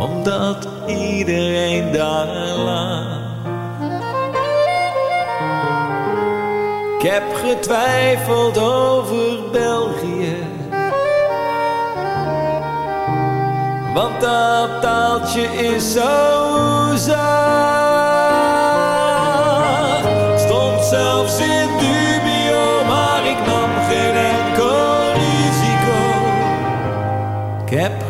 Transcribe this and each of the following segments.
omdat iedereen daar lag. Ik heb getwijfeld over België, want dat taaltje is zo zacht. Stond zelfs in dubio, maar ik nam geen enkel risico. Ik heb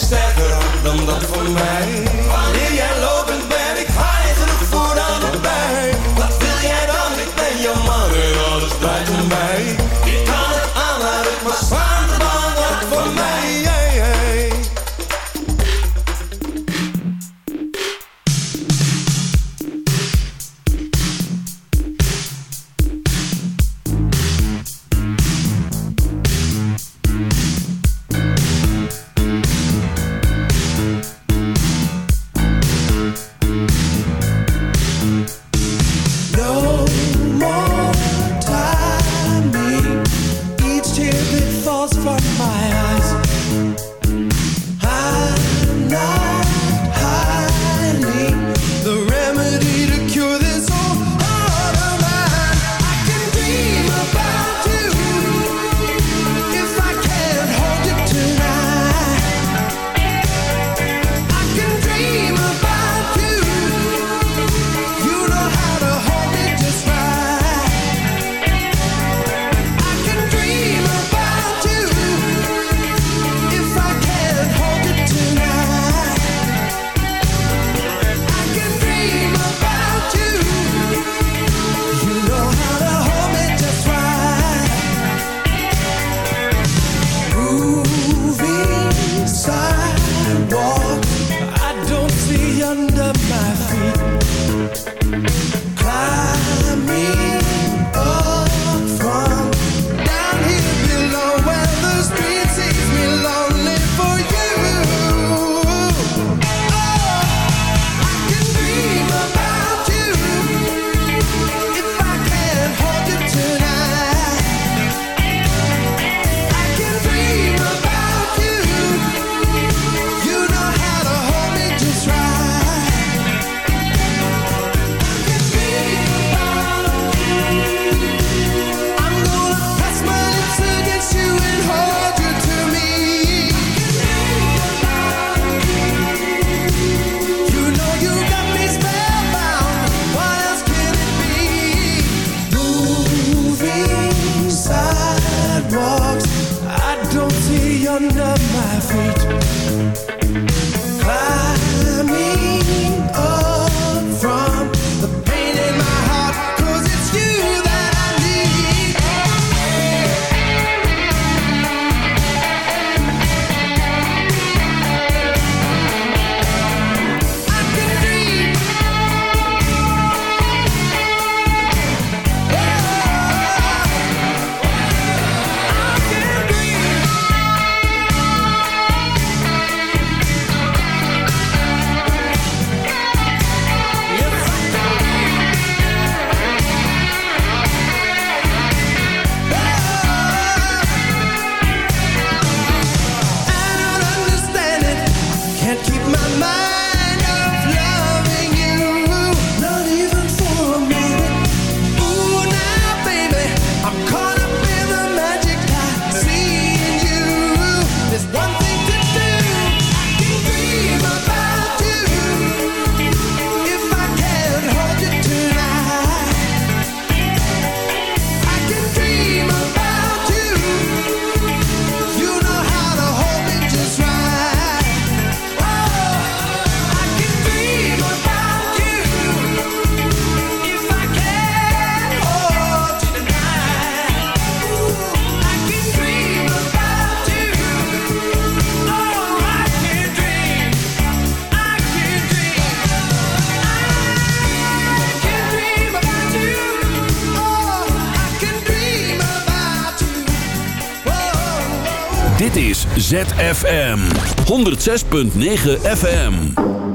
Sterker dan dat van mij. ZFM 106.9 FM.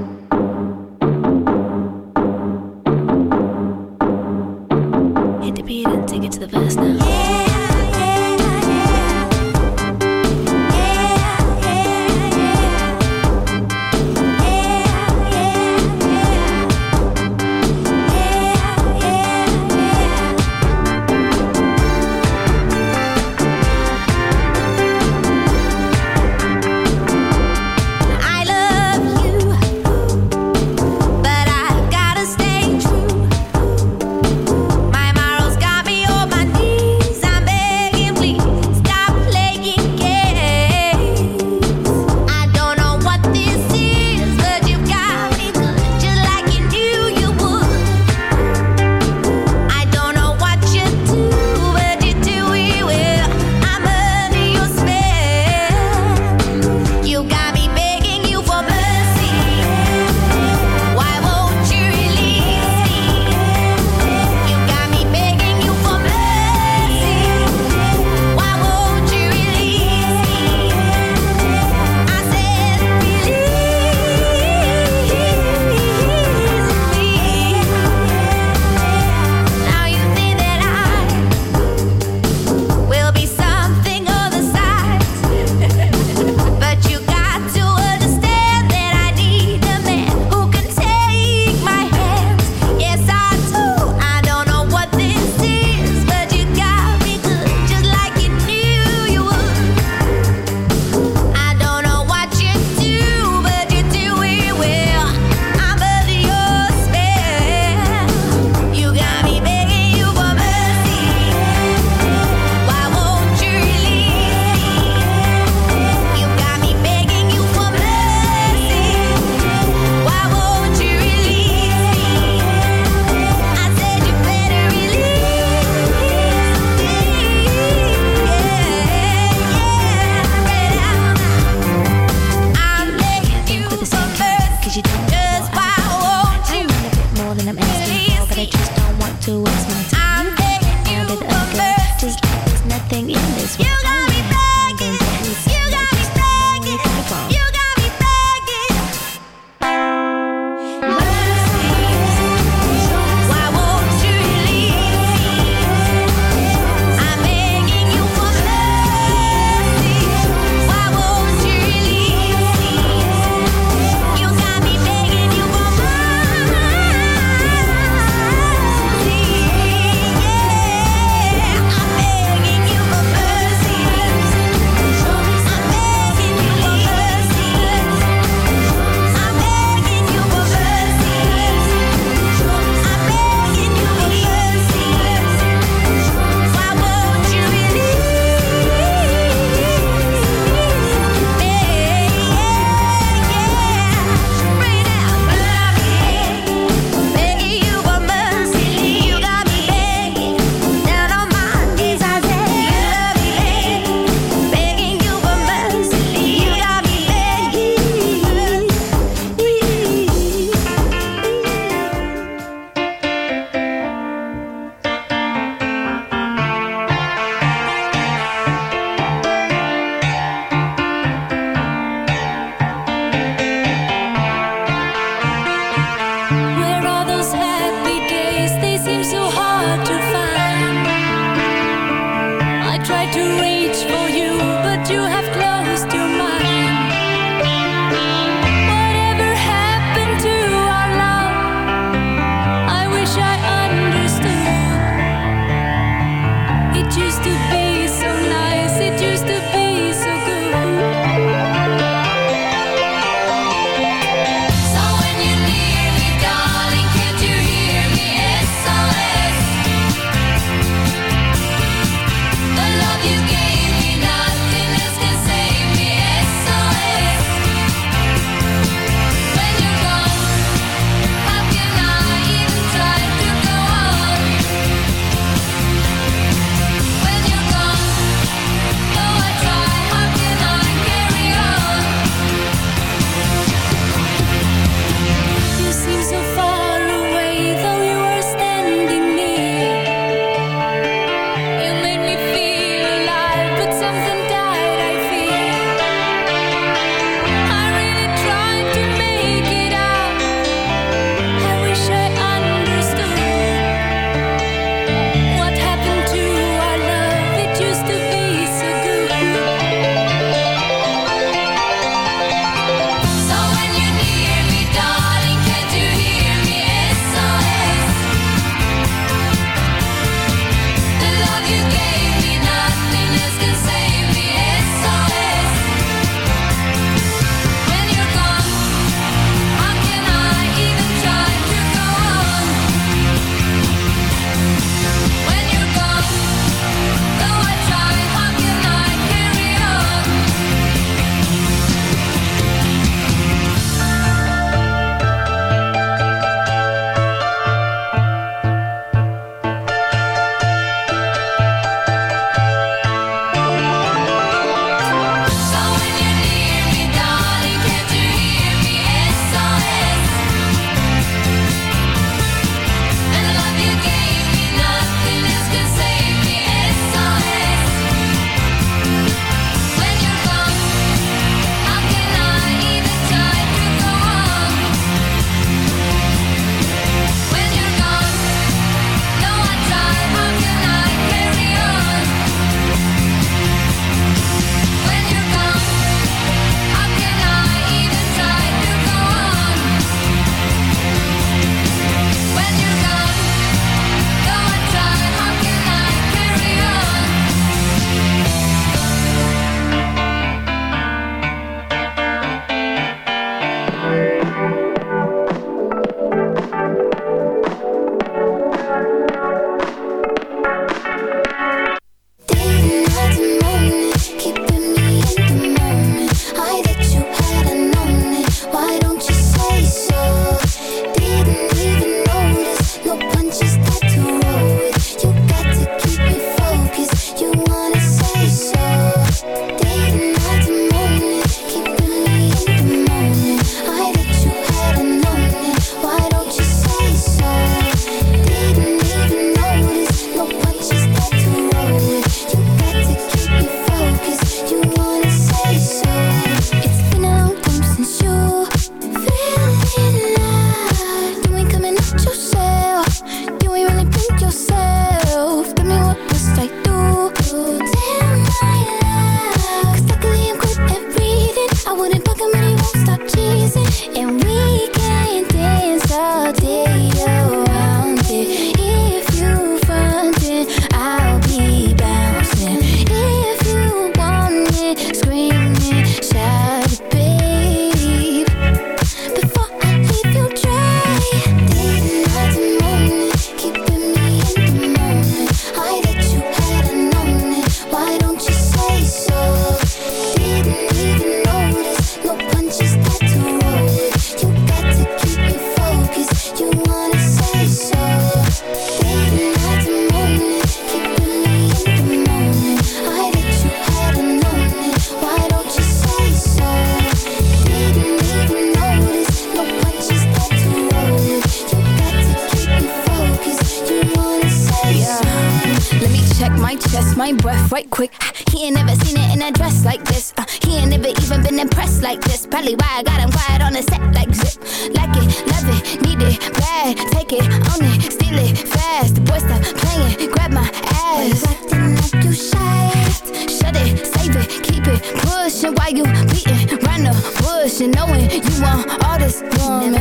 you beating around the bush and knowing you want all this woman.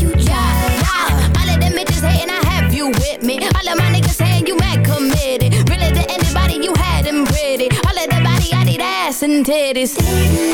You yeah, yeah. All of them bitches hating, I have you with me. All of my niggas saying you mad committed. Really to anybody you had them pretty. All of that body, I need ass and titties.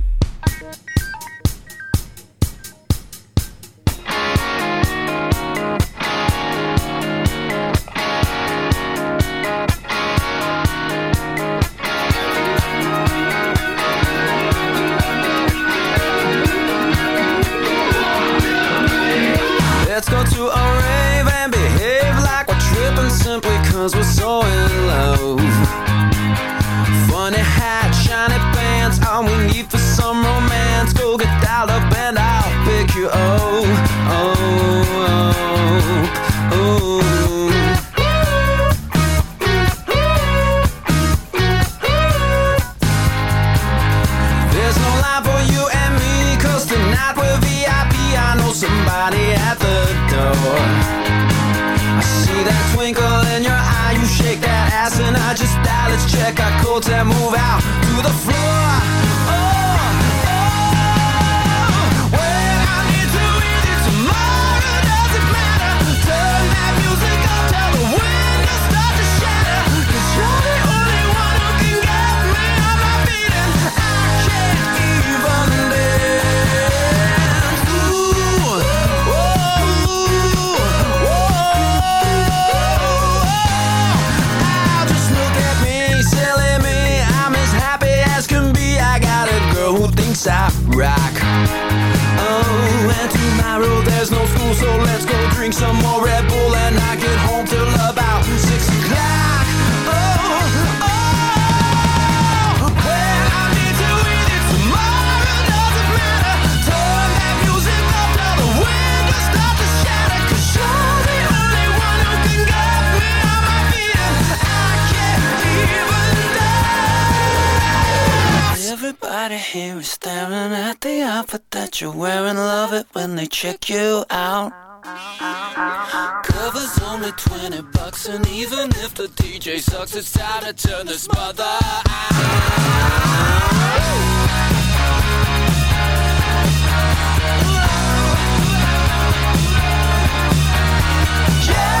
There's no school, so let's go drink some more Red Bull and I get home. Here is staring at the outfit that you're wearing. Love it when they check you out. Covers only 20 bucks, and even if the DJ sucks, it's time to turn this mother out. Yeah!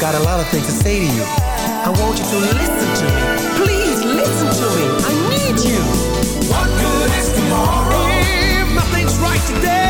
Got a lot of things to say to you. I want you to listen to me. Please listen to me. I need you. What good is tomorrow? If nothing's right today.